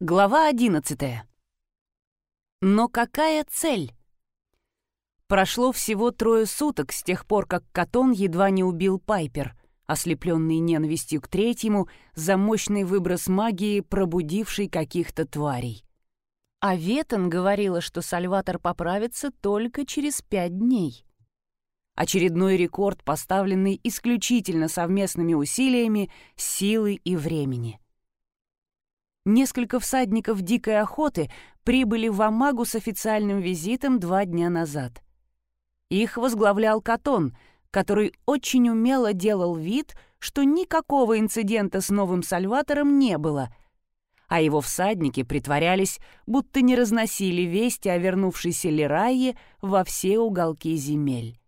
Глава одиннадцатая. Но какая цель? Прошло всего трое суток с тех пор, как Катон едва не убил Пайпер, ослепленный ненавистью к третьему за мощный выброс магии, пробудивший каких-то тварей. А Ветон говорила, что Сальватор поправится только через пять дней. Очередной рекорд, поставленный исключительно совместными усилиями, силы и времени — Несколько всадников дикой охоты прибыли в Амагу с официальным визитом два дня назад. Их возглавлял Катон, который очень умело делал вид, что никакого инцидента с новым Сальватором не было, а его всадники притворялись, будто не разносили вести о вернувшейся Лирайе во все уголки земель.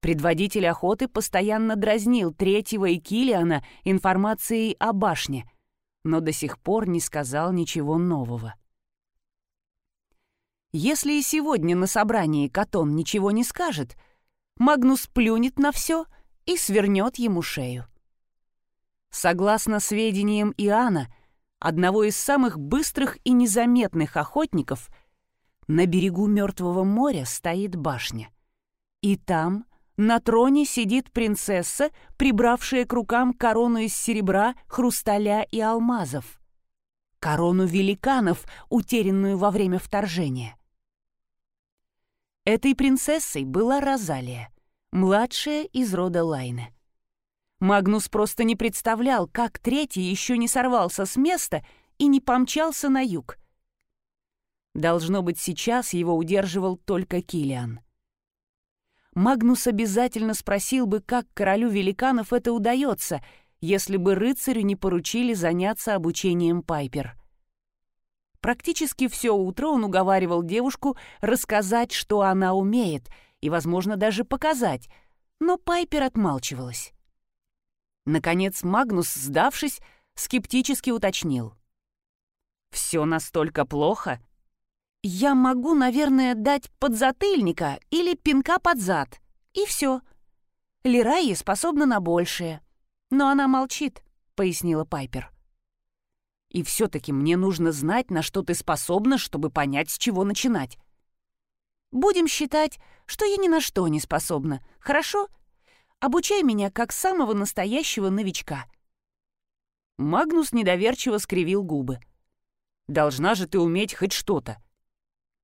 Предводитель охоты постоянно дразнил третьего и Килиана информацией о башне — но до сих пор не сказал ничего нового. Если и сегодня на собрании Катон ничего не скажет, Магнус плюнет на все и свернет ему шею. Согласно сведениям Иоанна, одного из самых быстрых и незаметных охотников, на берегу Мертвого моря стоит башня. И там на троне сидит принцесса, прибравшая к рукам корону из серебра, хрусталя и алмазов. Корону великанов, утерянную во время вторжения. Этой принцессой была Розалия, младшая из рода Лайны. Магнус просто не представлял, как третий еще не сорвался с места и не помчался на юг. Должно быть, сейчас его удерживал только Килиан. Магнус обязательно спросил бы, как королю великанов это удается, если бы рыцарю не поручили заняться обучением Пайпер. Практически все утро он уговаривал девушку рассказать, что она умеет, и, возможно, даже показать, но Пайпер отмалчивалась. Наконец Магнус, сдавшись, скептически уточнил. «Все настолько плохо?» Я могу, наверное, дать подзатыльника или пинка под зад. И все. Лираи способна на большее. Но она молчит, пояснила Пайпер. И все-таки мне нужно знать, на что ты способна, чтобы понять, с чего начинать. Будем считать, что я ни на что не способна. Хорошо? Обучай меня как самого настоящего новичка. Магнус недоверчиво скривил губы. «Должна же ты уметь хоть что-то.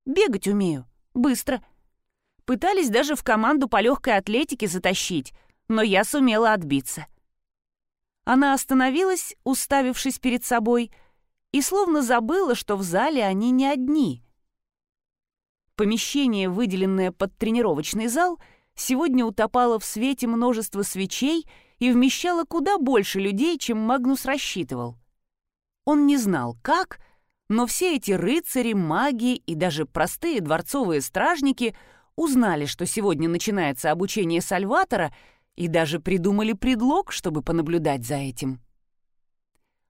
Бегать умею. Быстро. Пытались даже в команду по легкой атлетике затащить, но я сумела отбиться. Она остановилась, уставившись перед собой, и словно забыла, что в зале они не одни. Помещение, выделенное под тренировочный зал, сегодня утопало в свете множества свечей и вмещало куда больше людей, чем Магнус рассчитывал. Он не знал, как, но все эти рыцари, маги и даже простые дворцовые стражники узнали, что сегодня начинается обучение Сальватора, и даже придумали предлог, чтобы понаблюдать за этим.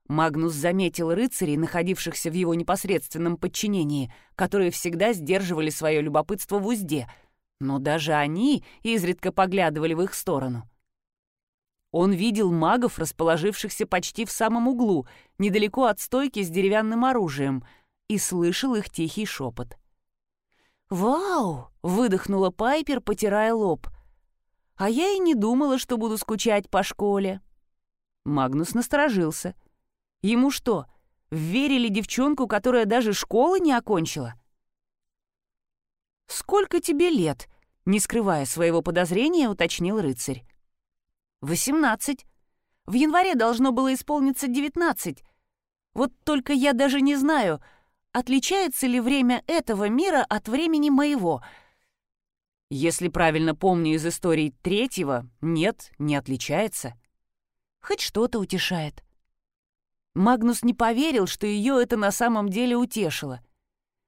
Магнус заметил рыцарей, находившихся в его непосредственном подчинении, которые всегда сдерживали свое любопытство в узде, но даже они изредка поглядывали в их сторону. Он видел магов, расположившихся почти в самом углу, недалеко от стойки с деревянным оружием, и слышал их тихий шепот. «Вау!» — выдохнула Пайпер, потирая лоб. «А я и не думала, что буду скучать по школе». Магнус насторожился. Ему что, верили девчонку, которая даже школы не окончила? «Сколько тебе лет?» — не скрывая своего подозрения, уточнил рыцарь. «Восемнадцать. В январе должно было исполниться девятнадцать. Вот только я даже не знаю, отличается ли время этого мира от времени моего. Если правильно помню из истории третьего, нет, не отличается. Хоть что-то утешает». Магнус не поверил, что ее это на самом деле утешило —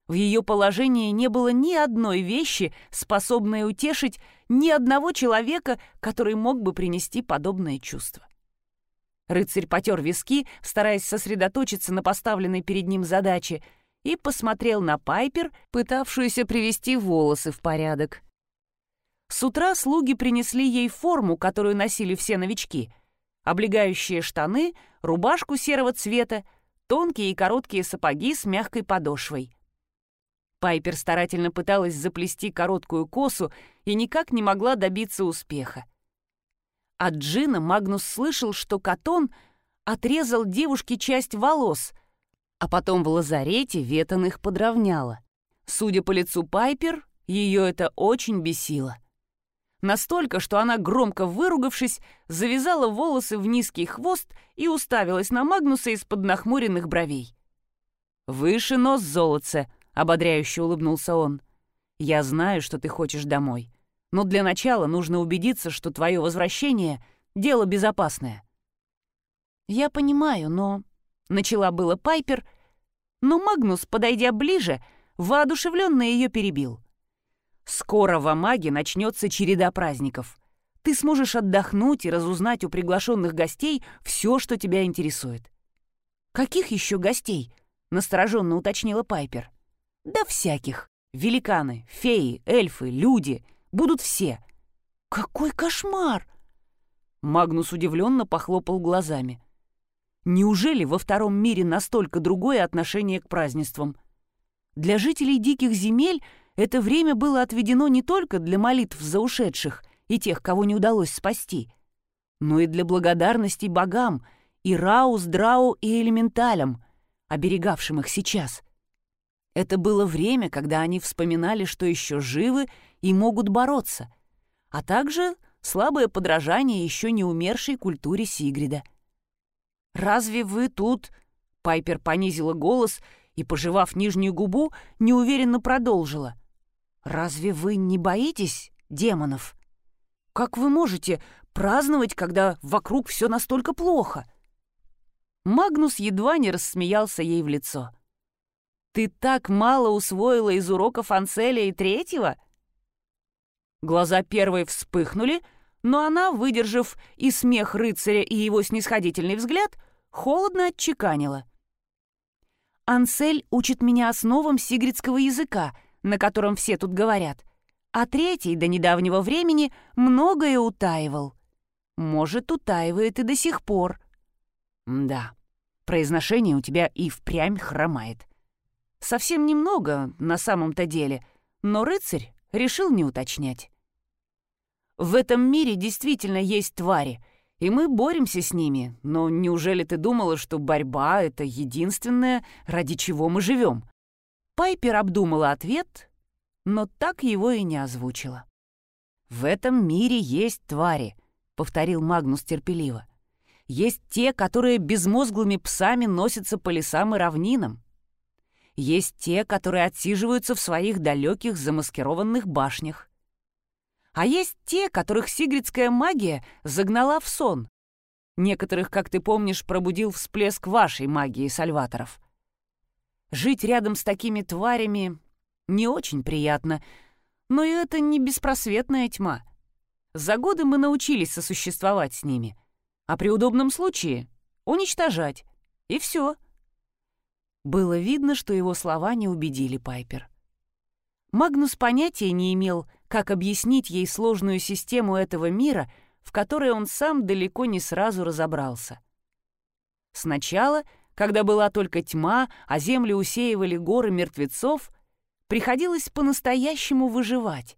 в ее положении не было ни одной вещи, способной утешить ни одного человека, который мог бы принести подобное чувство. Рыцарь потер виски, стараясь сосредоточиться на поставленной перед ним задаче, и посмотрел на Пайпер, пытавшуюся привести волосы в порядок. С утра слуги принесли ей форму, которую носили все новички. Облегающие штаны, рубашку серого цвета, тонкие и короткие сапоги с мягкой подошвой. Пайпер старательно пыталась заплести короткую косу и никак не могла добиться успеха. От Джина Магнус слышал, что Катон отрезал девушке часть волос, а потом в лазарете Ветон их подровняла. Судя по лицу Пайпер, ее это очень бесило. Настолько, что она, громко выругавшись, завязала волосы в низкий хвост и уставилась на Магнуса из-под нахмуренных бровей. «Выше нос, золотце!» — ободряюще улыбнулся он. «Я знаю, что ты хочешь домой но для начала нужно убедиться, что твое возвращение — дело безопасное». «Я понимаю, но...» — начала было Пайпер, но Магнус, подойдя ближе, воодушевленно ее перебил. «Скоро в Амаге начнется череда праздников. Ты сможешь отдохнуть и разузнать у приглашенных гостей все, что тебя интересует». «Каких еще гостей?» — настороженно уточнила Пайпер. «Да всяких. Великаны, феи, эльфы, люди. Будут все. Какой кошмар! Магнус удивленно похлопал глазами. Неужели во втором мире настолько другое отношение к празднествам? Для жителей диких земель это время было отведено не только для молитв за ушедших и тех, кого не удалось спасти, но и для благодарности богам, и Раус, Драу и Элементалям, оберегавшим их сейчас. Это было время, когда они вспоминали, что еще живы и могут бороться, а также слабое подражание еще не умершей культуре Сигрида. «Разве вы тут...» — Пайпер понизила голос и, пожевав нижнюю губу, неуверенно продолжила. «Разве вы не боитесь демонов? Как вы можете праздновать, когда вокруг все настолько плохо?» Магнус едва не рассмеялся ей в лицо. «Ты так мало усвоила из уроков Анцеля и Третьего?» Глаза первой вспыхнули, но она, выдержав и смех рыцаря, и его снисходительный взгляд, холодно отчеканила. «Ансель учит меня основам сигридского языка, на котором все тут говорят, а третий до недавнего времени многое утаивал. Может, утаивает и до сих пор». «Да, произношение у тебя и впрямь хромает. Совсем немного на самом-то деле, но рыцарь решил не уточнять. В этом мире действительно есть твари, и мы боремся с ними, но неужели ты думала, что борьба — это единственное, ради чего мы живем? Пайпер обдумала ответ, но так его и не озвучила. «В этом мире есть твари», — повторил Магнус терпеливо. «Есть те, которые безмозглыми псами носятся по лесам и равнинам. Есть те, которые отсиживаются в своих далеких замаскированных башнях. А есть те, которых сигридская магия загнала в сон. Некоторых, как ты помнишь, пробудил всплеск вашей магии, Сальваторов. Жить рядом с такими тварями не очень приятно, но и это не беспросветная тьма. За годы мы научились сосуществовать с ними, а при удобном случае — уничтожать. И все. Было видно, что его слова не убедили Пайпер. Магнус понятия не имел, как объяснить ей сложную систему этого мира, в которой он сам далеко не сразу разобрался. Сначала, когда была только тьма, а землю усеивали горы мертвецов, приходилось по-настоящему выживать.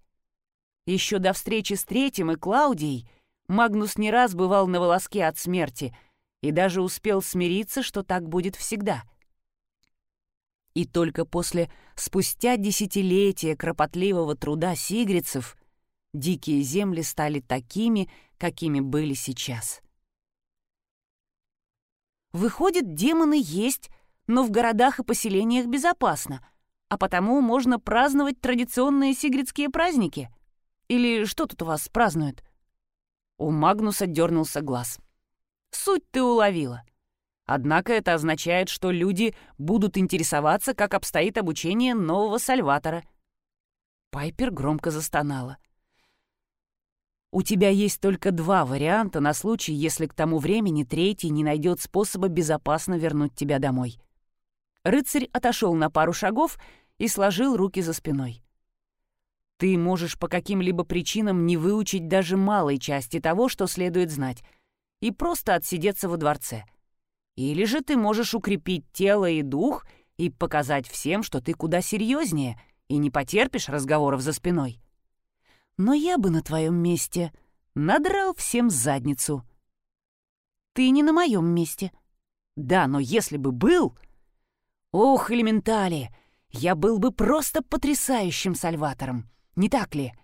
Еще до встречи с Третьим и Клаудией Магнус не раз бывал на волоске от смерти и даже успел смириться, что так будет всегда — и только после спустя десятилетия кропотливого труда сигрицев дикие земли стали такими, какими были сейчас. Выходит, демоны есть, но в городах и поселениях безопасно, а потому можно праздновать традиционные сигридские праздники. Или что тут у вас празднуют? У Магнуса дернулся глаз. Суть ты уловила — Однако это означает, что люди будут интересоваться, как обстоит обучение нового Сальватора. Пайпер громко застонала. «У тебя есть только два варианта на случай, если к тому времени третий не найдет способа безопасно вернуть тебя домой». Рыцарь отошел на пару шагов и сложил руки за спиной. «Ты можешь по каким-либо причинам не выучить даже малой части того, что следует знать, и просто отсидеться во дворце» Или же ты можешь укрепить тело и дух и показать всем, что ты куда серьезнее и не потерпишь разговоров за спиной. Но я бы на твоем месте надрал всем задницу. Ты не на моем месте. Да, но если бы был... Ох, элементали, я был бы просто потрясающим сальватором, не так ли?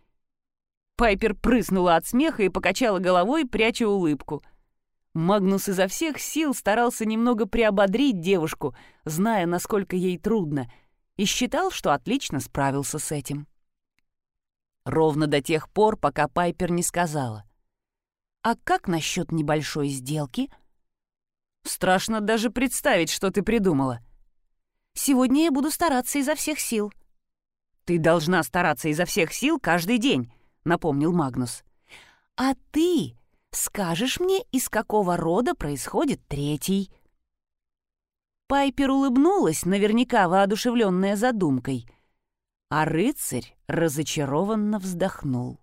Пайпер прыснула от смеха и покачала головой, пряча улыбку. Магнус изо всех сил старался немного приободрить девушку, зная, насколько ей трудно, и считал, что отлично справился с этим. Ровно до тех пор, пока Пайпер не сказала. «А как насчет небольшой сделки?» «Страшно даже представить, что ты придумала». «Сегодня я буду стараться изо всех сил». «Ты должна стараться изо всех сил каждый день», — напомнил Магнус. «А ты скажешь мне, из какого рода происходит третий?» Пайпер улыбнулась, наверняка воодушевленная задумкой — а рыцарь разочарованно вздохнул.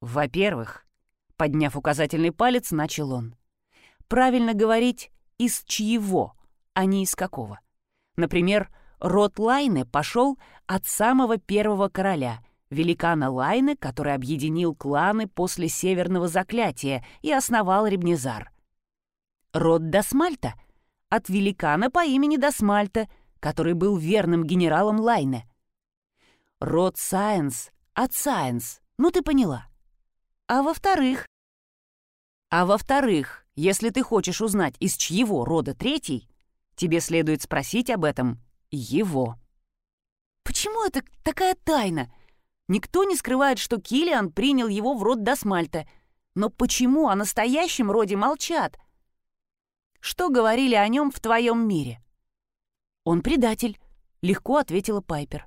«Во-первых, — подняв указательный палец, начал он, — правильно говорить «из чьего», а не «из какого». Например, род Лайны пошел от самого первого короля, великана Лайны, который объединил кланы после Северного Заклятия и основал Ребнезар. Род Дасмальта — от великана по имени Дасмальта, который был верным генералом Лайны — Род Сайенс от Сайенс, ну ты поняла. А во-вторых... А во-вторых, если ты хочешь узнать, из чьего рода третий, тебе следует спросить об этом его. Почему это такая тайна? Никто не скрывает, что Килиан принял его в род Дасмальта. Но почему о настоящем роде молчат? Что говорили о нем в твоем мире? Он предатель, легко ответила Пайпер.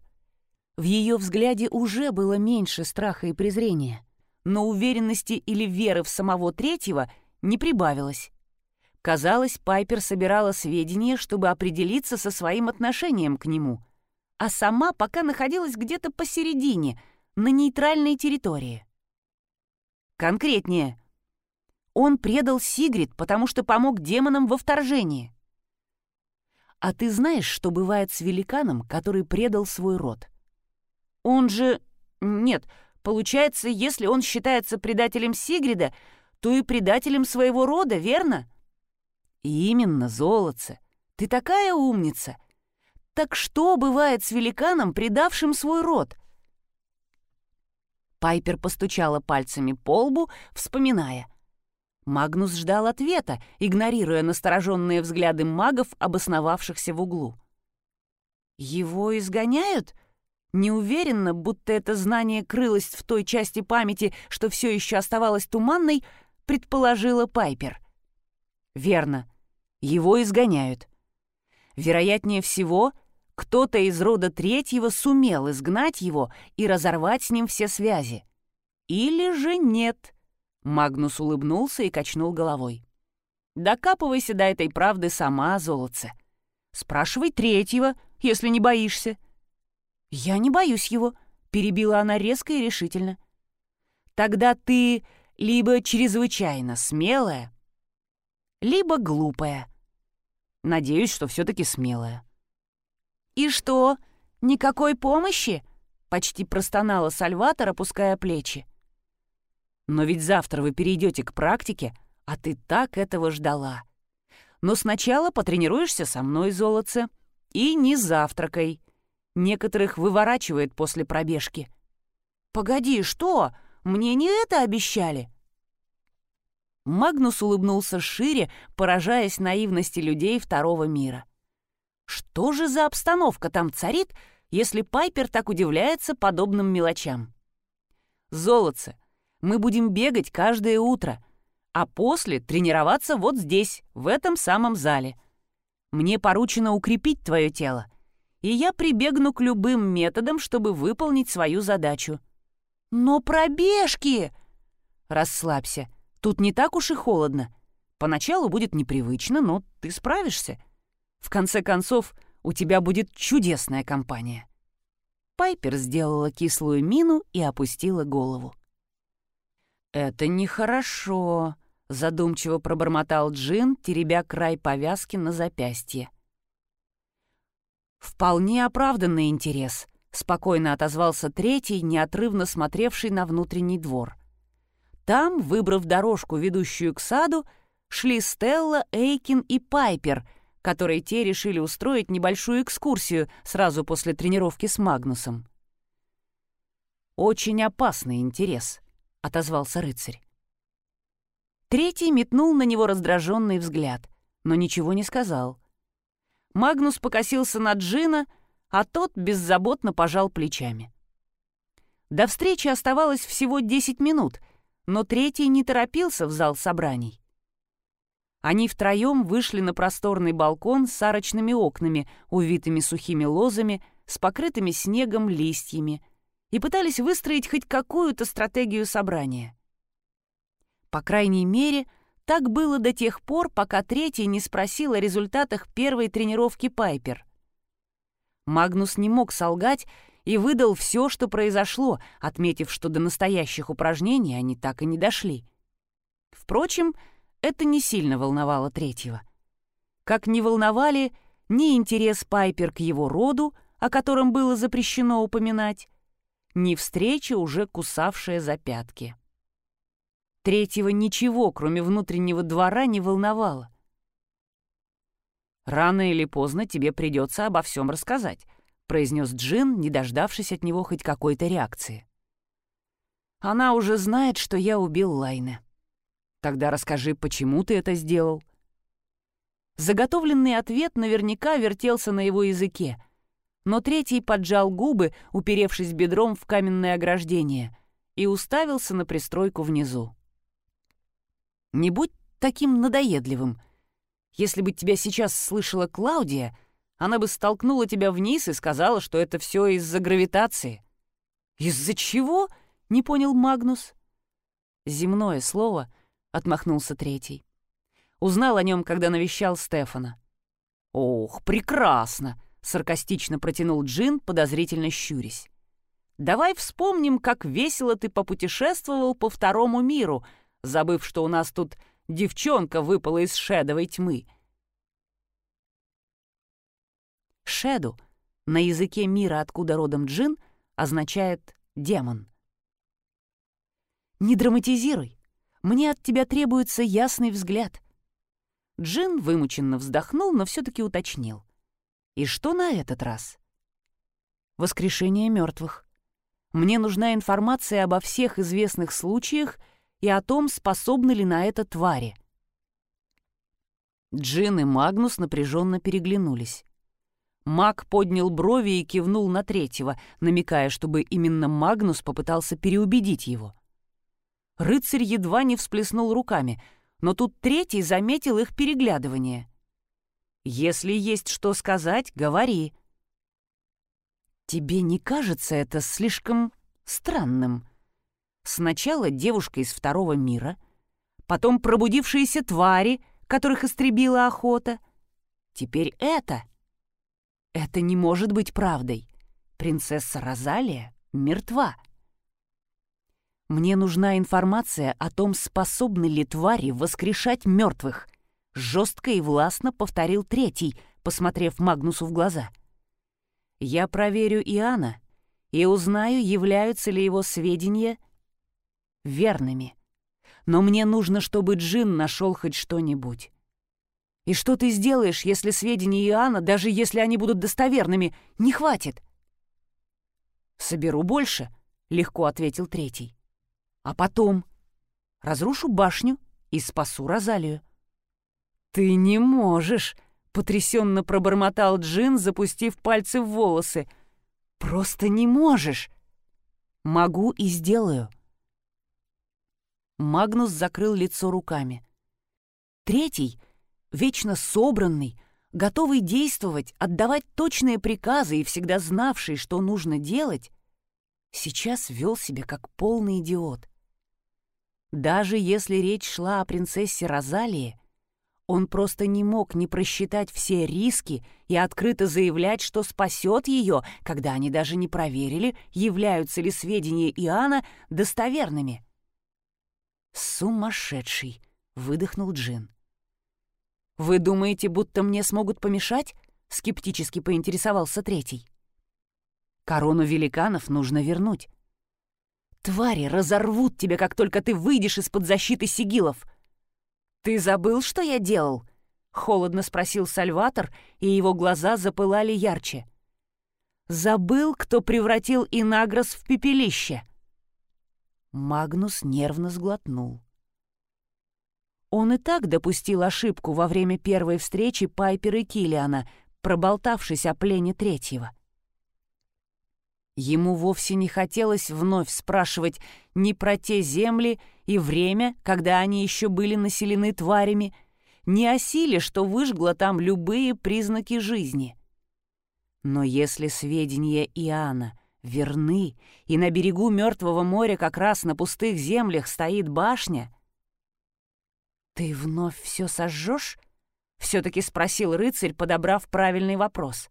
В ее взгляде уже было меньше страха и презрения, но уверенности или веры в самого третьего не прибавилось. Казалось, Пайпер собирала сведения, чтобы определиться со своим отношением к нему, а сама пока находилась где-то посередине, на нейтральной территории. Конкретнее. Он предал Сигрид, потому что помог демонам во вторжении. А ты знаешь, что бывает с великаном, который предал свой род? Он же... Нет, получается, если он считается предателем Сигрида, то и предателем своего рода, верно? Именно, золотце. Ты такая умница. Так что бывает с великаном, предавшим свой род? Пайпер постучала пальцами по лбу, вспоминая. Магнус ждал ответа, игнорируя настороженные взгляды магов, обосновавшихся в углу. «Его изгоняют?» Неуверенно, будто это знание крылось в той части памяти, что все еще оставалось туманной, предположила Пайпер. «Верно. Его изгоняют. Вероятнее всего, кто-то из рода третьего сумел изгнать его и разорвать с ним все связи. Или же нет». Магнус улыбнулся и качнул головой. «Докапывайся до этой правды сама, золотце. Спрашивай третьего, если не боишься». «Я не боюсь его», — перебила она резко и решительно. «Тогда ты либо чрезвычайно смелая, либо глупая. Надеюсь, что все-таки смелая». «И что, никакой помощи?» — почти простонала Сальватор, опуская плечи. «Но ведь завтра вы перейдете к практике, а ты так этого ждала. Но сначала потренируешься со мной, золотце, и не завтракай. Некоторых выворачивает после пробежки. «Погоди, что? Мне не это обещали?» Магнус улыбнулся шире, поражаясь наивности людей второго мира. Что же за обстановка там царит, если Пайпер так удивляется подобным мелочам? «Золотце, мы будем бегать каждое утро, а после тренироваться вот здесь, в этом самом зале. Мне поручено укрепить твое тело, и я прибегну к любым методам, чтобы выполнить свою задачу. Но пробежки! Расслабься, тут не так уж и холодно. Поначалу будет непривычно, но ты справишься. В конце концов, у тебя будет чудесная компания. Пайпер сделала кислую мину и опустила голову. «Это нехорошо», — задумчиво пробормотал Джин, теребя край повязки на запястье. «Вполне оправданный интерес», — спокойно отозвался третий, неотрывно смотревший на внутренний двор. Там, выбрав дорожку, ведущую к саду, шли Стелла, Эйкин и Пайпер, которые те решили устроить небольшую экскурсию сразу после тренировки с Магнусом. «Очень опасный интерес», — отозвался рыцарь. Третий метнул на него раздраженный взгляд, но ничего не сказал. Магнус покосился на Джина, а тот беззаботно пожал плечами. До встречи оставалось всего 10 минут, но третий не торопился в зал собраний. Они втроем вышли на просторный балкон с арочными окнами, увитыми сухими лозами, с покрытыми снегом листьями, и пытались выстроить хоть какую-то стратегию собрания. По крайней мере, так было до тех пор, пока третий не спросил о результатах первой тренировки Пайпер. Магнус не мог солгать и выдал все, что произошло, отметив, что до настоящих упражнений они так и не дошли. Впрочем, это не сильно волновало третьего. Как не волновали ни интерес Пайпер к его роду, о котором было запрещено упоминать, ни встреча, уже кусавшая за пятки. Третьего ничего, кроме внутреннего двора, не волновало. «Рано или поздно тебе придется обо всем рассказать», — произнес Джин, не дождавшись от него хоть какой-то реакции. «Она уже знает, что я убил Лайне. Тогда расскажи, почему ты это сделал?» Заготовленный ответ наверняка вертелся на его языке, но третий поджал губы, уперевшись бедром в каменное ограждение, и уставился на пристройку внизу. Не будь таким надоедливым. Если бы тебя сейчас слышала Клаудия, она бы столкнула тебя вниз и сказала, что это все из-за гравитации. «Из-за чего?» — не понял Магнус. «Земное слово», — отмахнулся третий. Узнал о нем, когда навещал Стефана. «Ох, прекрасно!» — саркастично протянул Джин, подозрительно щурясь. «Давай вспомним, как весело ты попутешествовал по второму миру», забыв, что у нас тут девчонка выпала из шедовой тьмы. Шеду на языке мира, откуда родом джин, означает «демон». «Не драматизируй. Мне от тебя требуется ясный взгляд». Джин вымученно вздохнул, но все-таки уточнил. «И что на этот раз?» «Воскрешение мертвых. Мне нужна информация обо всех известных случаях и о том, способны ли на это твари. Джин и Магнус напряженно переглянулись. Маг поднял брови и кивнул на третьего, намекая, чтобы именно Магнус попытался переубедить его. Рыцарь едва не всплеснул руками, но тут третий заметил их переглядывание. «Если есть что сказать, говори». «Тебе не кажется это слишком странным?» Сначала девушка из второго мира, потом пробудившиеся твари, которых истребила охота. Теперь это. Это не может быть правдой. Принцесса Розалия мертва. Мне нужна информация о том, способны ли твари воскрешать мертвых. Жестко и властно повторил третий, посмотрев Магнусу в глаза. Я проверю Иоанна и узнаю, являются ли его сведения верными. Но мне нужно, чтобы Джин нашел хоть что-нибудь. И что ты сделаешь, если сведения Иоанна, даже если они будут достоверными, не хватит? «Соберу больше», — легко ответил третий. «А потом разрушу башню и спасу Розалию». «Ты не можешь», — потрясенно пробормотал Джин, запустив пальцы в волосы. «Просто не можешь». «Могу и сделаю», Магнус закрыл лицо руками. Третий, вечно собранный, готовый действовать, отдавать точные приказы и всегда знавший, что нужно делать, сейчас вел себя как полный идиот. Даже если речь шла о принцессе Розалии, он просто не мог не просчитать все риски и открыто заявлять, что спасет ее, когда они даже не проверили, являются ли сведения Иоанна достоверными. «Сумасшедший!» —— выдохнул Джин. «Вы думаете, будто мне смогут помешать?» — скептически поинтересовался третий. «Корону великанов нужно вернуть. Твари разорвут тебя, как только ты выйдешь из-под защиты сигилов. Ты забыл, что я делал?» — холодно спросил Сальватор, и его глаза запылали ярче. «Забыл, кто превратил Инагрос в пепелище?» Магнус нервно сглотнул. Он и так допустил ошибку во время первой встречи Пайпера и Киллиана, проболтавшись о плене третьего. Ему вовсе не хотелось вновь спрашивать ни про те земли и время, когда они еще были населены тварями, ни о силе, что выжгло там любые признаки жизни. Но если сведения Иоанна верны, и на берегу Мертвого моря как раз на пустых землях стоит башня, «Ты вновь все сожжешь?» — все-таки спросил рыцарь, подобрав правильный вопрос.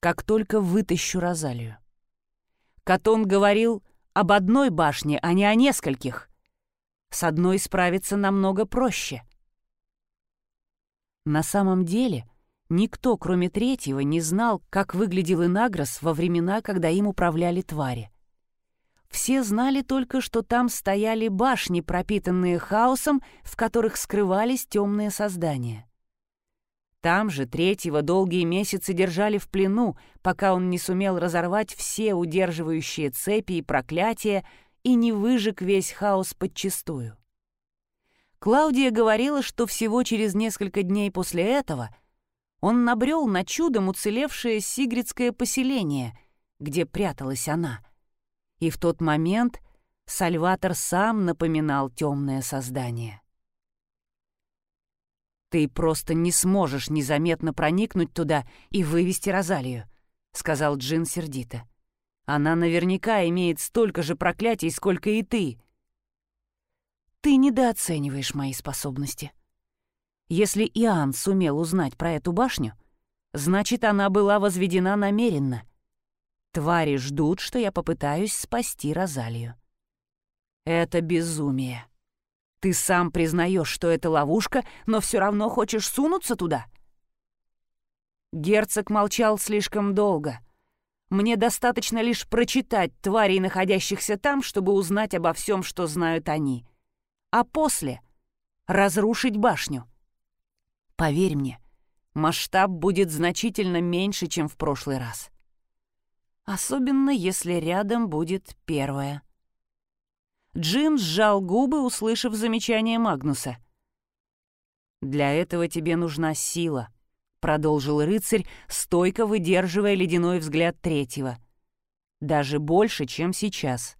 «Как только вытащу Розалию». Катон говорил об одной башне, а не о нескольких. С одной справиться намного проще. На самом деле, никто, кроме третьего, не знал, как выглядел Инагрос во времена, когда им управляли твари. Все знали только, что там стояли башни, пропитанные хаосом, в которых скрывались темные создания. Там же третьего долгие месяцы держали в плену, пока он не сумел разорвать все удерживающие цепи и проклятия и не выжег весь хаос подчистую. Клаудия говорила, что всего через несколько дней после этого он набрел на чудом уцелевшее сигридское поселение, где пряталась она — и в тот момент Сальватор сам напоминал темное создание. «Ты просто не сможешь незаметно проникнуть туда и вывести Розалию», — сказал Джин сердито. «Она наверняка имеет столько же проклятий, сколько и ты». «Ты недооцениваешь мои способности. Если Иоанн сумел узнать про эту башню, значит, она была возведена намеренно, Твари ждут, что я попытаюсь спасти Розалию. Это безумие. Ты сам признаешь, что это ловушка, но все равно хочешь сунуться туда? Герцог молчал слишком долго. Мне достаточно лишь прочитать тварей, находящихся там, чтобы узнать обо всем, что знают они. А после — разрушить башню. Поверь мне, масштаб будет значительно меньше, чем в прошлый раз особенно если рядом будет первая. Джин сжал губы, услышав замечание Магнуса. «Для этого тебе нужна сила», — продолжил рыцарь, стойко выдерживая ледяной взгляд третьего. «Даже больше, чем сейчас.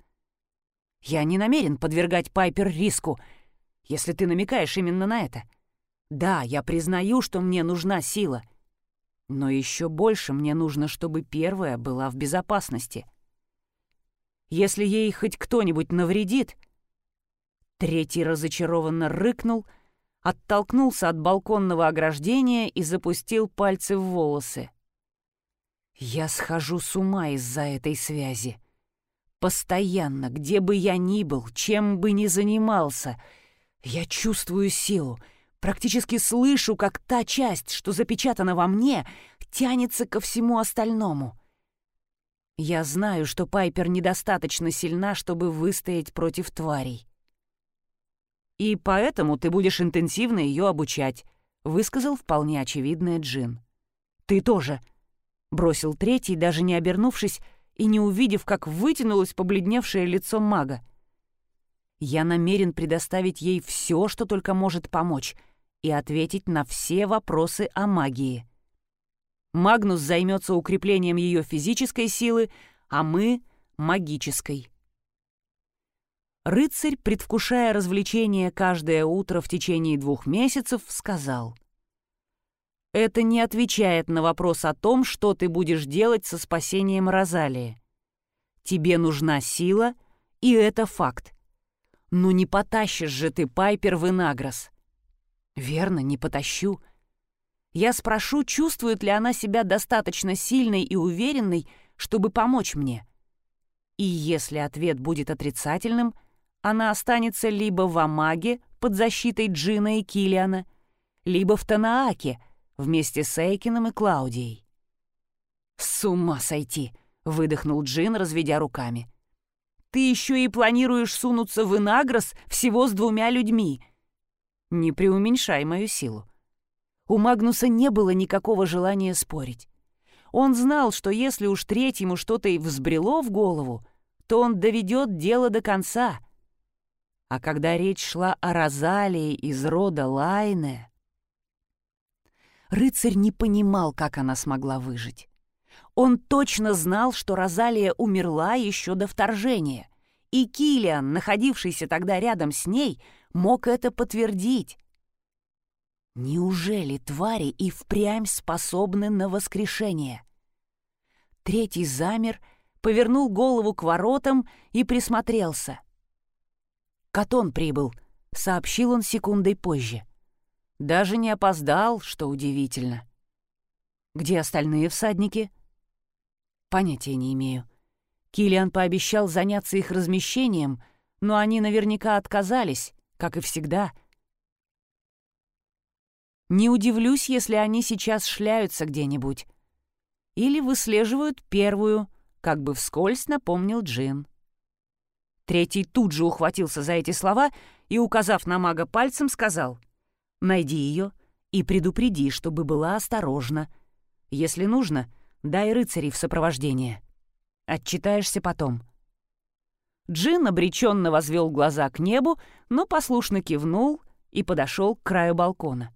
Я не намерен подвергать Пайпер риску, если ты намекаешь именно на это. Да, я признаю, что мне нужна сила — но еще больше мне нужно, чтобы первая была в безопасности. Если ей хоть кто-нибудь навредит... Третий разочарованно рыкнул, оттолкнулся от балконного ограждения и запустил пальцы в волосы. Я схожу с ума из-за этой связи. Постоянно, где бы я ни был, чем бы ни занимался, я чувствую силу — Практически слышу, как та часть, что запечатана во мне, тянется ко всему остальному. Я знаю, что Пайпер недостаточно сильна, чтобы выстоять против тварей. «И поэтому ты будешь интенсивно ее обучать», — высказал вполне очевидное Джин. «Ты тоже», — бросил третий, даже не обернувшись и не увидев, как вытянулось побледневшее лицо мага. «Я намерен предоставить ей все, что только может помочь, и ответить на все вопросы о магии. Магнус займется укреплением ее физической силы, а мы — магической. Рыцарь, предвкушая развлечение каждое утро в течение двух месяцев, сказал. «Это не отвечает на вопрос о том, что ты будешь делать со спасением Розалии. Тебе нужна сила, и это факт. Ну не потащишь же ты Пайпер в Инагрос. Верно, не потащу. Я спрошу, чувствует ли она себя достаточно сильной и уверенной, чтобы помочь мне. И если ответ будет отрицательным, она останется либо в Амаге под защитой Джина и Килиана, либо в Танааке вместе с Эйкином и Клаудией. «С ума сойти!» — выдохнул Джин, разведя руками. «Ты еще и планируешь сунуться в Инагрос всего с двумя людьми!» «Не преуменьшай мою силу». У Магнуса не было никакого желания спорить. Он знал, что если уж третьему что-то и взбрело в голову, то он доведет дело до конца. А когда речь шла о Розалии из рода Лайне... Рыцарь не понимал, как она смогла выжить. Он точно знал, что Розалия умерла еще до вторжения, и Килиан, находившийся тогда рядом с ней, мог это подтвердить. Неужели твари и впрямь способны на воскрешение? Третий замер, повернул голову к воротам и присмотрелся. «Катон прибыл», — сообщил он секундой позже. Даже не опоздал, что удивительно. «Где остальные всадники?» «Понятия не имею». Килиан пообещал заняться их размещением, но они наверняка отказались, как и всегда — не удивлюсь, если они сейчас шляются где-нибудь. Или выслеживают первую, как бы вскользь напомнил Джин. Третий тут же ухватился за эти слова и, указав на мага пальцем, сказал «Найди ее и предупреди, чтобы была осторожна. Если нужно, дай рыцарей в сопровождение. Отчитаешься потом». Джин обреченно возвел глаза к небу, но послушно кивнул и подошел к краю балкона.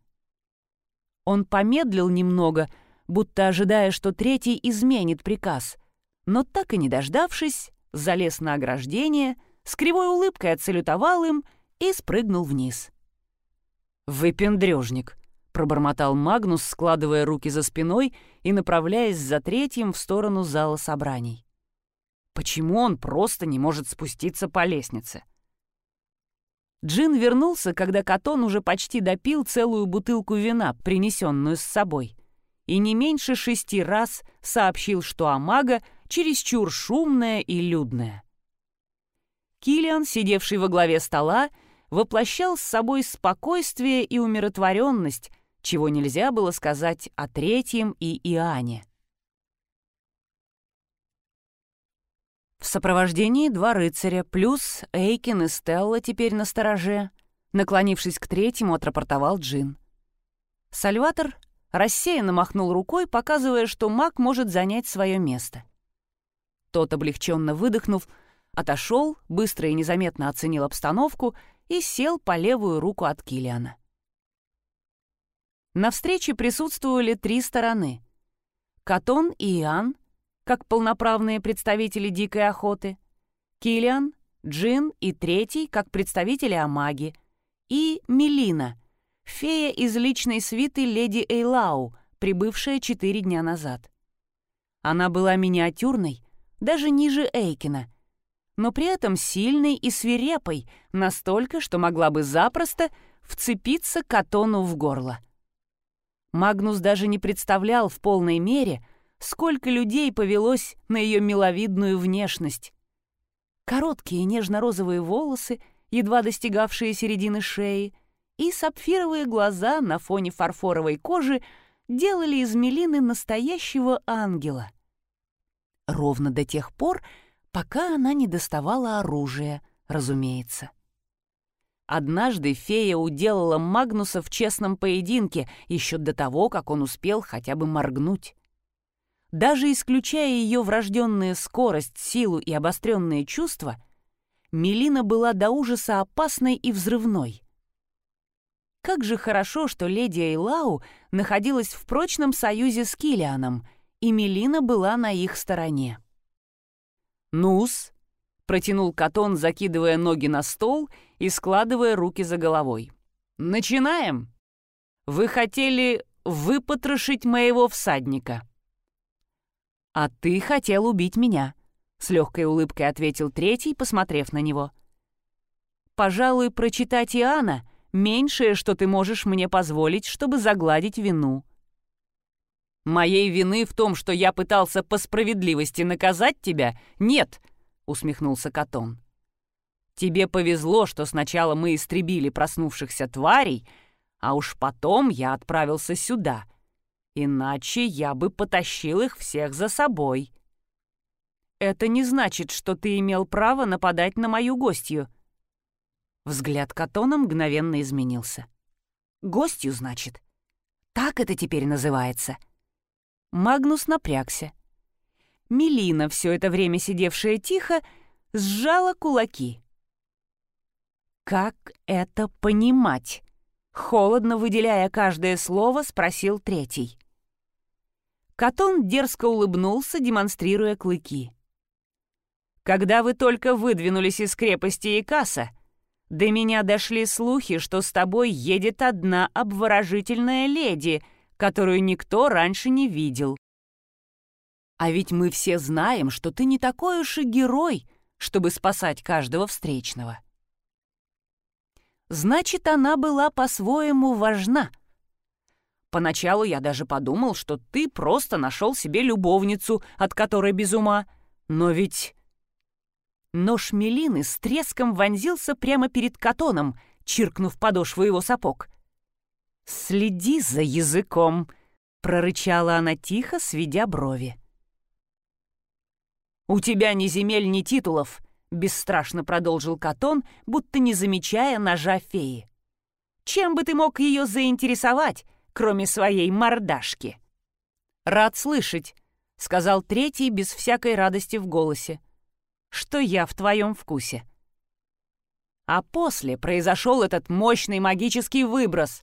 Он помедлил немного, будто ожидая, что третий изменит приказ, но так и не дождавшись, залез на ограждение, с кривой улыбкой отсалютовал им и спрыгнул вниз. «Выпендрежник», — пробормотал Магнус, складывая руки за спиной и направляясь за третьим в сторону зала собраний. «Почему он просто не может спуститься по лестнице?» Джин вернулся, когда Катон уже почти допил целую бутылку вина, принесенную с собой, и не меньше шести раз сообщил, что Амага чересчур шумная и людная. Килиан, сидевший во главе стола, воплощал с собой спокойствие и умиротворенность, чего нельзя было сказать о третьем и Иоанне. В сопровождении два рыцаря, плюс Эйкин и Стелла теперь на стороже. Наклонившись к третьему, отрапортовал Джин. Сальватор рассеянно махнул рукой, показывая, что маг может занять свое место. Тот, облегченно выдохнув, отошел, быстро и незаметно оценил обстановку и сел по левую руку от Килиана. На встрече присутствовали три стороны. Катон и Иоанн, как полноправные представители дикой охоты, Килиан, Джин и третий, как представители Амаги, и Мелина, фея из личной свиты леди Эйлау, прибывшая четыре дня назад. Она была миниатюрной, даже ниже Эйкина, но при этом сильной и свирепой, настолько, что могла бы запросто вцепиться Катону в горло. Магнус даже не представлял в полной мере, сколько людей повелось на ее миловидную внешность. Короткие нежно-розовые волосы, едва достигавшие середины шеи, и сапфировые глаза на фоне фарфоровой кожи делали из Мелины настоящего ангела. Ровно до тех пор, пока она не доставала оружия, разумеется. Однажды фея уделала Магнуса в честном поединке еще до того, как он успел хотя бы моргнуть. Даже исключая ее врожденную скорость, силу и обостренные чувства, Мелина была до ужаса опасной и взрывной. Как же хорошо, что леди Эйлау находилась в прочном союзе с Килианом, и Мелина была на их стороне. «Нус», — протянул Катон, закидывая ноги на стол и складывая руки за головой. «Начинаем! Вы хотели выпотрошить моего всадника». «А ты хотел убить меня», — с легкой улыбкой ответил третий, посмотрев на него. «Пожалуй, прочитать Иоанна — меньшее, что ты можешь мне позволить, чтобы загладить вину». «Моей вины в том, что я пытался по справедливости наказать тебя, нет», — усмехнулся Катон. Тебе повезло, что сначала мы истребили проснувшихся тварей, а уж потом я отправился сюда. Иначе я бы потащил их всех за собой. Это не значит, что ты имел право нападать на мою гостью. Взгляд Катона мгновенно изменился. Гостью, значит. Так это теперь называется. Магнус напрягся. Мелина, все это время сидевшая тихо, сжала кулаки. «Как это понимать?» Холодно выделяя каждое слово, спросил третий. Катон дерзко улыбнулся, демонстрируя клыки. «Когда вы только выдвинулись из крепости Икаса, до меня дошли слухи, что с тобой едет одна обворожительная леди, которую никто раньше не видел. А ведь мы все знаем, что ты не такой уж и герой, чтобы спасать каждого встречного. Значит, она была по-своему важна. Поначалу я даже подумал, что ты просто нашел себе любовницу, от которой без ума. Но ведь... Нож Мелины с треском вонзился прямо перед катоном, чиркнув подошву его сапог. «Следи за языком!» — прорычала она тихо, сведя брови. «У тебя ни земель, ни титулов!» бесстрашно продолжил Катон, будто не замечая ножа феи. «Чем бы ты мог ее заинтересовать, кроме своей мордашки?» «Рад слышать», — сказал третий без всякой радости в голосе, «что я в твоем вкусе». А после произошел этот мощный магический выброс.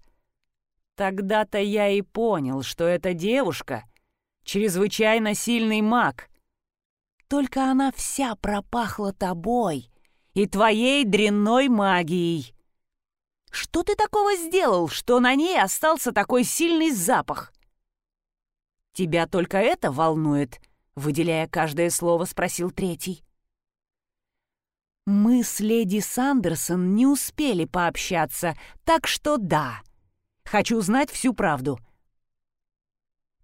Тогда-то я и понял, что эта девушка — чрезвычайно сильный маг, только она вся пропахла тобой и твоей дрянной магией. Что ты такого сделал, что на ней остался такой сильный запах? Тебя только это волнует, выделяя каждое слово, спросил третий. Мы с леди Сандерсон не успели пообщаться, так что да. Хочу знать всю правду.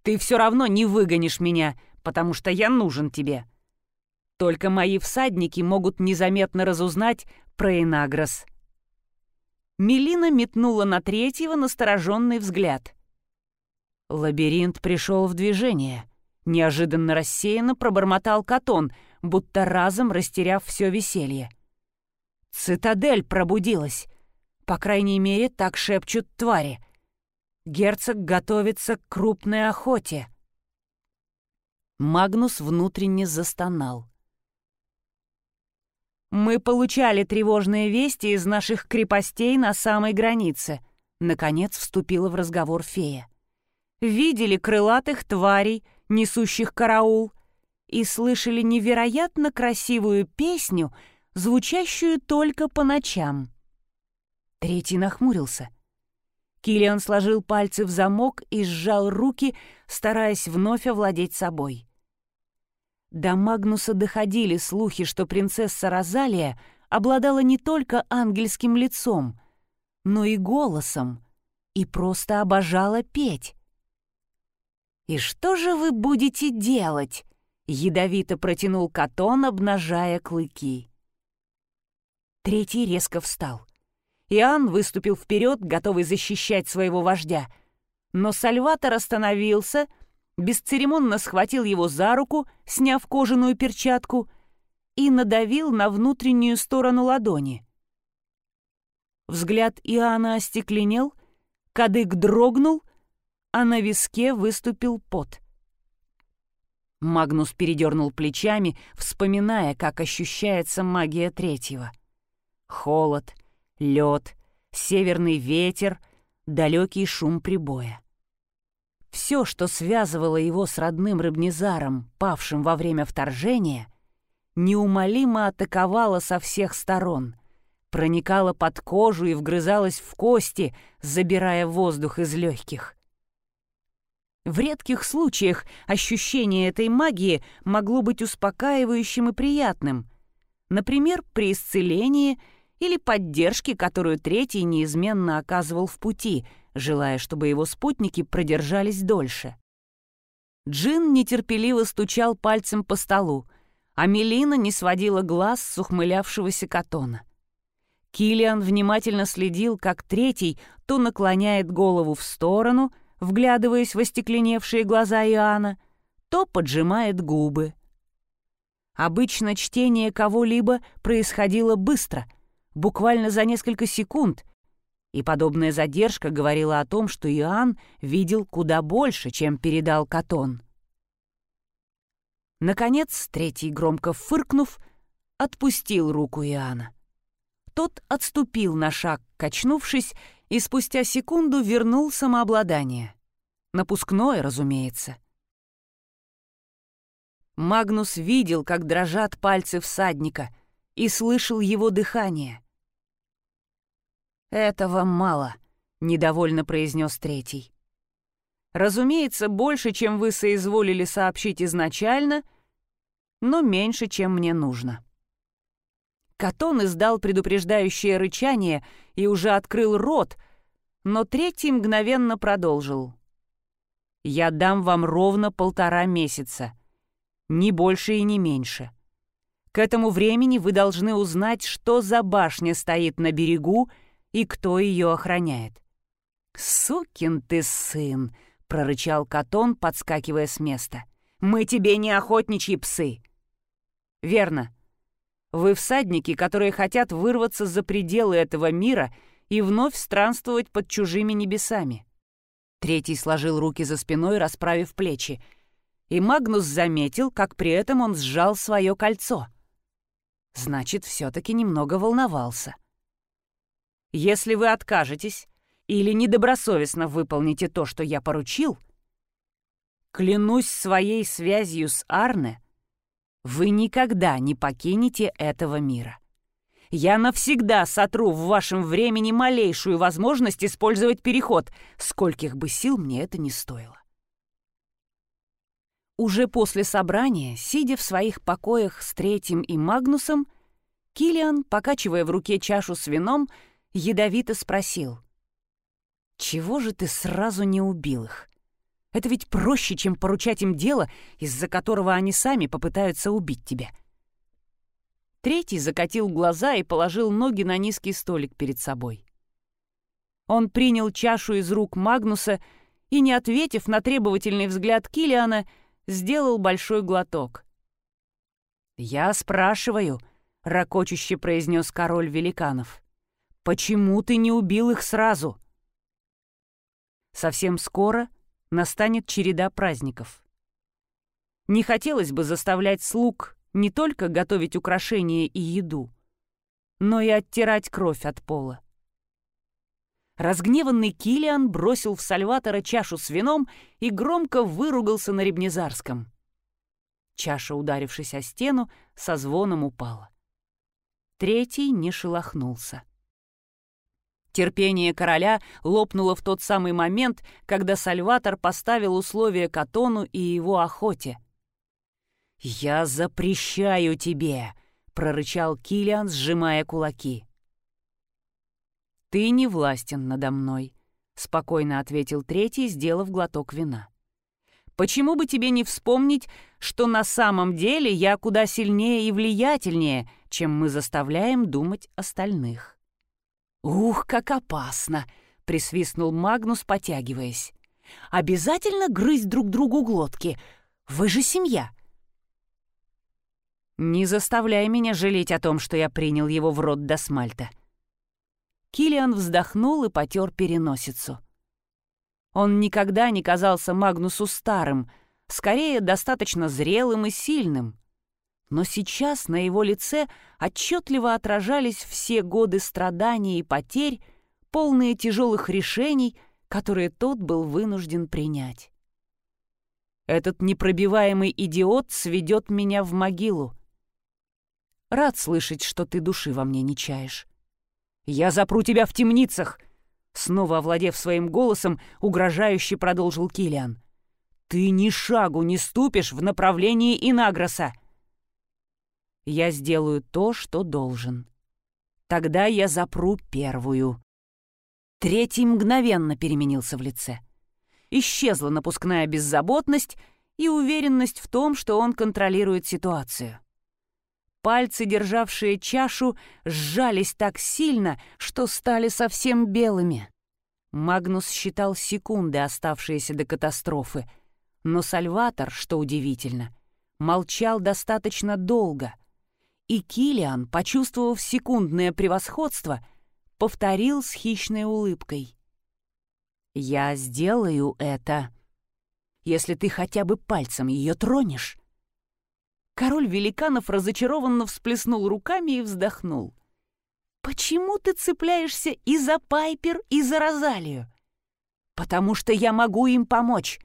Ты все равно не выгонишь меня, потому что я нужен тебе. Только мои всадники могут незаметно разузнать про Инагрос. Мелина метнула на третьего настороженный взгляд. Лабиринт пришел в движение. Неожиданно рассеянно пробормотал Катон, будто разом растеряв все веселье. Цитадель пробудилась. По крайней мере, так шепчут твари. Герцог готовится к крупной охоте. Магнус внутренне застонал. «Мы получали тревожные вести из наших крепостей на самой границе», — наконец вступила в разговор фея. «Видели крылатых тварей, несущих караул, и слышали невероятно красивую песню, звучащую только по ночам». Третий нахмурился. Килиан сложил пальцы в замок и сжал руки, стараясь вновь овладеть собой. До Магнуса доходили слухи, что принцесса Розалия обладала не только ангельским лицом, но и голосом, и просто обожала петь. «И что же вы будете делать?» — ядовито протянул Катон, обнажая клыки. Третий резко встал. Иоанн выступил вперед, готовый защищать своего вождя. Но Сальватор остановился — бесцеремонно схватил его за руку, сняв кожаную перчатку, и надавил на внутреннюю сторону ладони. Взгляд Иоанна остекленел, кадык дрогнул, а на виске выступил пот. Магнус передернул плечами, вспоминая, как ощущается магия третьего. Холод, лед, северный ветер, далекий шум прибоя. Все, что связывало его с родным Рыбнезаром, павшим во время вторжения, неумолимо атаковало со всех сторон, проникало под кожу и вгрызалось в кости, забирая воздух из легких. В редких случаях ощущение этой магии могло быть успокаивающим и приятным, например, при исцелении или поддержке, которую третий неизменно оказывал в пути — желая, чтобы его спутники продержались дольше. Джин нетерпеливо стучал пальцем по столу, а Мелина не сводила глаз с ухмылявшегося Катона. Килиан внимательно следил, как третий то наклоняет голову в сторону, вглядываясь в остекленевшие глаза Иоанна, то поджимает губы. Обычно чтение кого-либо происходило быстро, буквально за несколько секунд, и подобная задержка говорила о том, что Иоанн видел куда больше, чем передал Катон. Наконец, третий, громко фыркнув, отпустил руку Иоанна. Тот отступил на шаг, качнувшись, и спустя секунду вернул самообладание. Напускное, разумеется. Магнус видел, как дрожат пальцы всадника, и слышал его дыхание. «Этого мало», — недовольно произнес третий. «Разумеется, больше, чем вы соизволили сообщить изначально, но меньше, чем мне нужно». Катон издал предупреждающее рычание и уже открыл рот, но третий мгновенно продолжил. «Я дам вам ровно полтора месяца. Ни больше и не меньше. К этому времени вы должны узнать, что за башня стоит на берегу и кто ее охраняет». «Сукин ты сын!» — прорычал Катон, подскакивая с места. «Мы тебе не охотничьи псы!» «Верно. Вы всадники, которые хотят вырваться за пределы этого мира и вновь странствовать под чужими небесами. Третий сложил руки за спиной, расправив плечи. И Магнус заметил, как при этом он сжал свое кольцо. Значит, все-таки немного волновался. Если вы откажетесь или недобросовестно выполните то, что я поручил, клянусь своей связью с Арне, вы никогда не покинете этого мира. Я навсегда сотру в вашем времени малейшую возможность использовать переход, скольких бы сил мне это не стоило. Уже после собрания, сидя в своих покоях с Третьим и Магнусом, Килиан, покачивая в руке чашу с вином, ядовито спросил. «Чего же ты сразу не убил их? Это ведь проще, чем поручать им дело, из-за которого они сами попытаются убить тебя. Третий закатил глаза и положил ноги на низкий столик перед собой. Он принял чашу из рук Магнуса и, не ответив на требовательный взгляд Килиана, сделал большой глоток. «Я спрашиваю», — ракочуще произнес король великанов, — «почему ты не убил их сразу?» Совсем скоро настанет череда праздников. Не хотелось бы заставлять слуг не только готовить украшения и еду, но и оттирать кровь от пола. Разгневанный Килиан бросил в Сальватора чашу с вином и громко выругался на Ребнезарском. Чаша, ударившись о стену, со звоном упала. Третий не шелохнулся. Терпение короля лопнуло в тот самый момент, когда Сальватор поставил условия Катону и его охоте. «Я запрещаю тебе!» — прорычал Килиан, сжимая кулаки. «Ты не властен надо мной», — спокойно ответил третий, сделав глоток вина. «Почему бы тебе не вспомнить, что на самом деле я куда сильнее и влиятельнее, чем мы заставляем думать остальных?» «Ух, как опасно!» — присвистнул Магнус, потягиваясь. «Обязательно грызть друг другу глотки. Вы же семья!» «Не заставляй меня жалеть о том, что я принял его в рот до смальта». Килиан вздохнул и потер переносицу. Он никогда не казался Магнусу старым, скорее достаточно зрелым и сильным. Но сейчас на его лице отчетливо отражались все годы страданий и потерь, полные тяжелых решений, которые тот был вынужден принять. Этот непробиваемый идиот сведет меня в могилу. Рад слышать, что ты души во мне не чаешь. Я запру тебя в темницах, снова овладев своим голосом, угрожающе продолжил Килиан. Ты ни шагу не ступишь в направлении Инагроса я сделаю то, что должен. Тогда я запру первую. Третий мгновенно переменился в лице. Исчезла напускная беззаботность и уверенность в том, что он контролирует ситуацию. Пальцы, державшие чашу, сжались так сильно, что стали совсем белыми. Магнус считал секунды, оставшиеся до катастрофы, но Сальватор, что удивительно, молчал достаточно долго. И Килиан, почувствовав секундное превосходство, повторил с хищной улыбкой. «Я сделаю это, если ты хотя бы пальцем ее тронешь». Король великанов разочарованно всплеснул руками и вздохнул. «Почему ты цепляешься и за Пайпер, и за Розалию?» «Потому что я могу им помочь».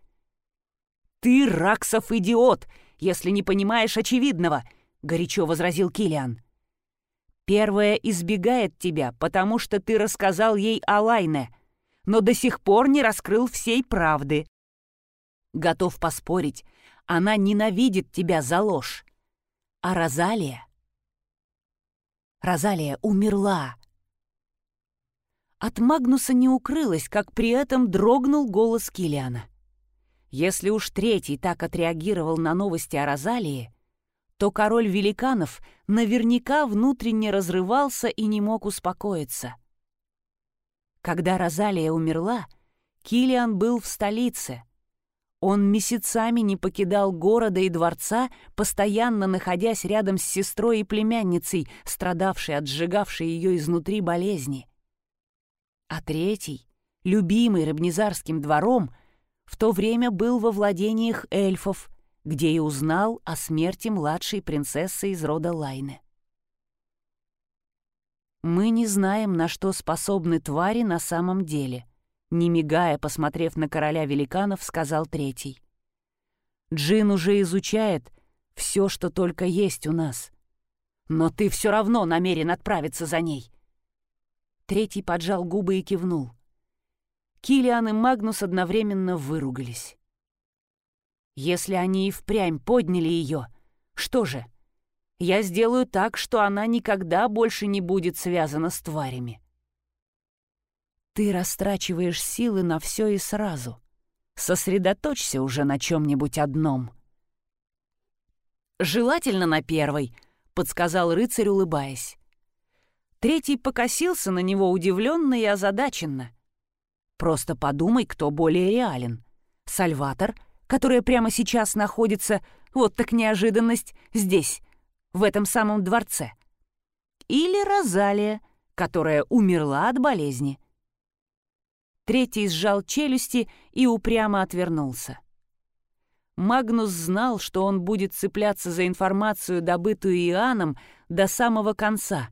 «Ты, Раксов, идиот, если не понимаешь очевидного», — горячо возразил Килиан. «Первая избегает тебя, потому что ты рассказал ей о Лайне, но до сих пор не раскрыл всей правды. Готов поспорить, она ненавидит тебя за ложь. А Розалия? Розалия умерла. От Магнуса не укрылось, как при этом дрогнул голос Килиана. Если уж третий так отреагировал на новости о Розалии, то король великанов наверняка внутренне разрывался и не мог успокоиться. Когда Розалия умерла, Килиан был в столице — он месяцами не покидал города и дворца, постоянно находясь рядом с сестрой и племянницей, страдавшей от сжигавшей ее изнутри болезни. А третий, любимый Рыбнизарским двором, в то время был во владениях эльфов, где и узнал о смерти младшей принцессы из рода Лайны. Мы не знаем, на что способны твари на самом деле — не мигая, посмотрев на короля великанов, сказал третий. «Джин уже изучает все, что только есть у нас. Но ты все равно намерен отправиться за ней». Третий поджал губы и кивнул. Килиан и Магнус одновременно выругались. «Если они и впрямь подняли ее, что же, я сделаю так, что она никогда больше не будет связана с тварями. Ты растрачиваешь силы на все и сразу. Сосредоточься уже на чем-нибудь одном. «Желательно на первой», — подсказал рыцарь, улыбаясь. Третий покосился на него удивленно и озадаченно. «Просто подумай, кто более реален. Сальватор, которая прямо сейчас находится, вот так неожиданность, здесь, в этом самом дворце. Или Розалия, которая умерла от болезни. Третий сжал челюсти и упрямо отвернулся. Магнус знал, что он будет цепляться за информацию, добытую Иоанном, до самого конца,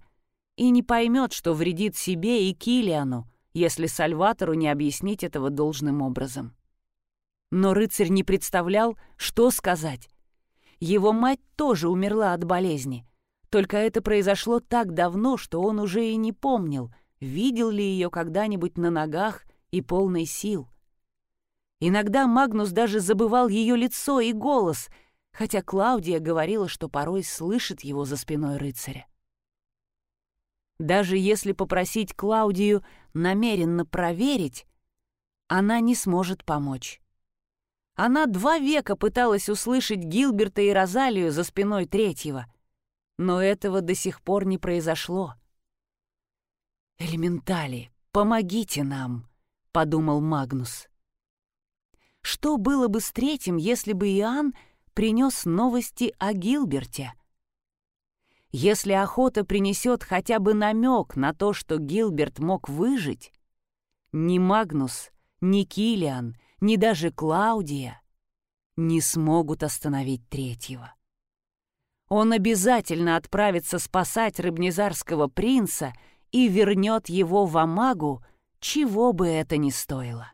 и не поймет, что вредит себе и Килиану, если Сальватору не объяснить этого должным образом. Но рыцарь не представлял, что сказать. Его мать тоже умерла от болезни, только это произошло так давно, что он уже и не помнил, видел ли ее когда-нибудь на ногах и полной сил. Иногда Магнус даже забывал ее лицо и голос, хотя Клаудия говорила, что порой слышит его за спиной рыцаря. Даже если попросить Клаудию намеренно проверить, она не сможет помочь. Она два века пыталась услышать Гилберта и Розалию за спиной третьего, но этого до сих пор не произошло. «Элементали, помогите нам!» — подумал Магнус. Что было бы с третьим, если бы Иоанн принес новости о Гилберте? Если охота принесет хотя бы намек на то, что Гилберт мог выжить, ни Магнус, ни Килиан, ни даже Клаудия не смогут остановить третьего. Он обязательно отправится спасать рыбнезарского принца и вернет его в Амагу, чего бы это ни стоило.